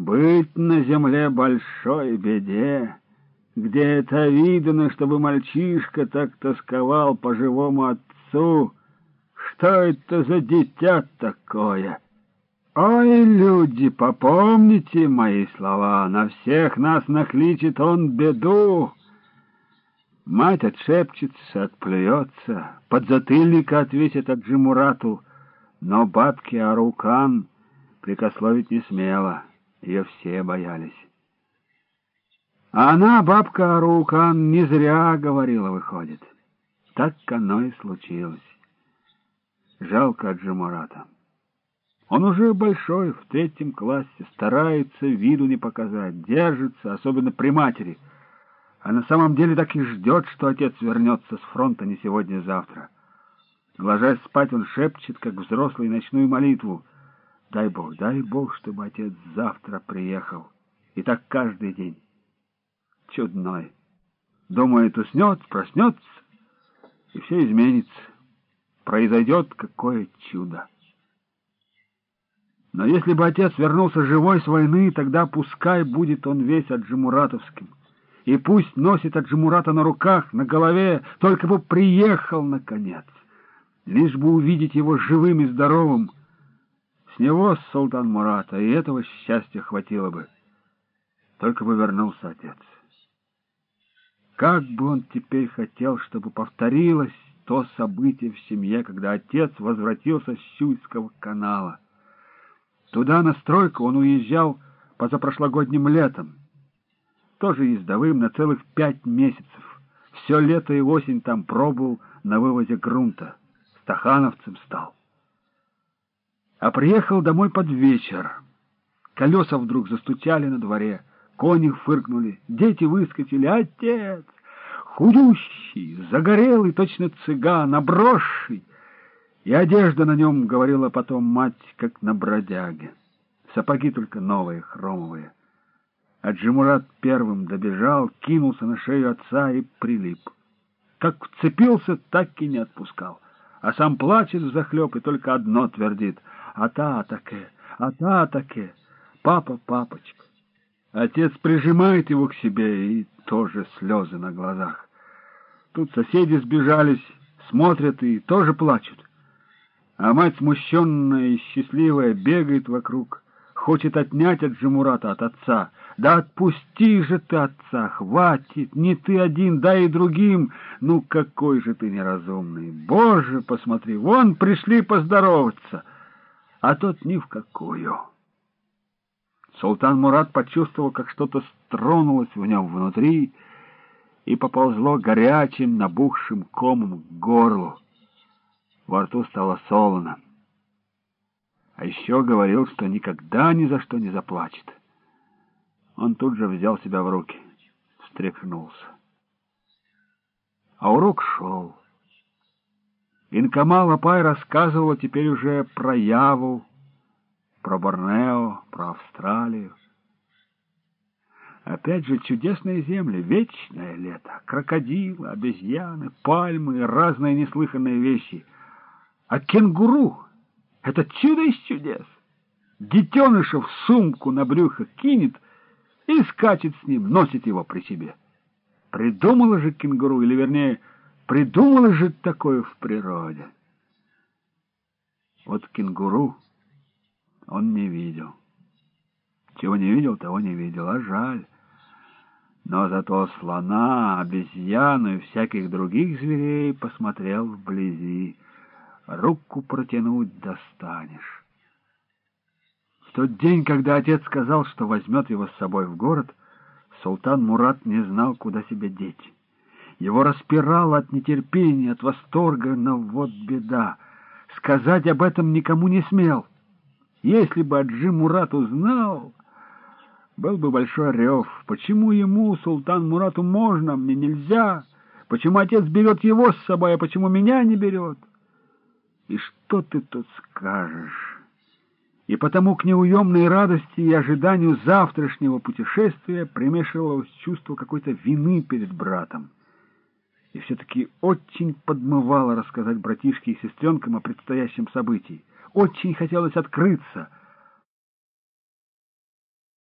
Быть на земле большой беде, где это видно, чтобы мальчишка так тосковал по живому отцу. Что это за дитя такое? Ой, люди, попомните мои слова, на всех нас накличет он беду. Мать отшепчется, отплюется, подзатыльника отвесит от Джимурату, но бабки Арукан прикословить не смела, ее все боялись. А она, бабка Арукан, не зря говорила, выходит. Так оно и случилось. Жалко Джимурата. Он уже большой, в третьем классе, старается виду не показать, держится, особенно при матери — а на самом деле так и ждет, что отец вернется с фронта не сегодня, а завтра. Ложась спать, он шепчет, как взрослый, ночную молитву. Дай Бог, дай Бог, чтобы отец завтра приехал. И так каждый день. Чудной. Думает, уснет, проснется, и все изменится. Произойдет какое чудо. Но если бы отец вернулся живой с войны, тогда пускай будет он весь отжимуратовским и пусть носит Аджимурата на руках, на голове, только бы приехал, наконец, лишь бы увидеть его живым и здоровым. Него, Султан Мурата, и этого счастья хватило бы. Только бы вернулся отец. Как бы он теперь хотел, чтобы повторилось то событие в семье, когда отец возвратился с Щуйского канала. Туда на стройку он уезжал позапрошлогодним летом тоже ездовым на целых пять месяцев. Все лето и осень там пробовал на вывозе грунта. Стахановцем стал. А приехал домой под вечер. Колеса вдруг застучали на дворе, кони фыркнули, дети выскочили. Отец! Худющий, загорелый, точно цыган, обросший. И одежда на нем, говорила потом мать, как на бродяге. Сапоги только новые, хромовые. А Джимурат первым добежал, кинулся на шею отца и прилип. Как вцепился, так и не отпускал. А сам плачет взахлеб и только одно твердит. «Ата-таке! Ата-таке! Папа, папочка!» Отец прижимает его к себе, и тоже слезы на глазах. Тут соседи сбежались, смотрят и тоже плачут. А мать, смущенная и счастливая, бегает вокруг, хочет отнять от Джимурата, от отца — да отпусти же ты отца, хватит, не ты один, дай и другим. Ну, какой же ты неразумный. Боже, посмотри, вон пришли поздороваться, а тот ни в какую. Султан Мурат почувствовал, как что-то стронулось в нем внутри и поползло горячим, набухшим комом к горлу. Во рту стало солоно. А еще говорил, что никогда ни за что не заплачет. Он тут же взял себя в руки, встряхнулся. А урок шел. Инкамал Апай рассказывала теперь уже про Яву, про Борнео, про Австралию. Опять же чудесные земли, вечное лето, крокодилы, обезьяны, пальмы разные неслыханные вещи. А кенгуру — это чудо из чудес. Детеныша в сумку на брюхо кинет — и скачет с ним, носит его при себе. Придумала же кенгуру, или, вернее, придумала же такое в природе. Вот кенгуру он не видел. Чего не видел, того не видел, а жаль. Но зато слона, обезьяну и всяких других зверей посмотрел вблизи. Руку протянуть достанешь. В тот день, когда отец сказал, что возьмет его с собой в город, султан Мурат не знал, куда себя деть. Его распирало от нетерпения, от восторга, но вот беда. Сказать об этом никому не смел. Если бы Аджи Мурат узнал, был бы большой рев. Почему ему, султан Мурату, можно, а мне нельзя? Почему отец берет его с собой, а почему меня не берет? И что ты тут скажешь? и потому к неуемной радости и ожиданию завтрашнего путешествия примешивалось чувство какой-то вины перед братом. И все-таки очень подмывало рассказать братишке и сестренкам о предстоящем событии. Очень хотелось открыться —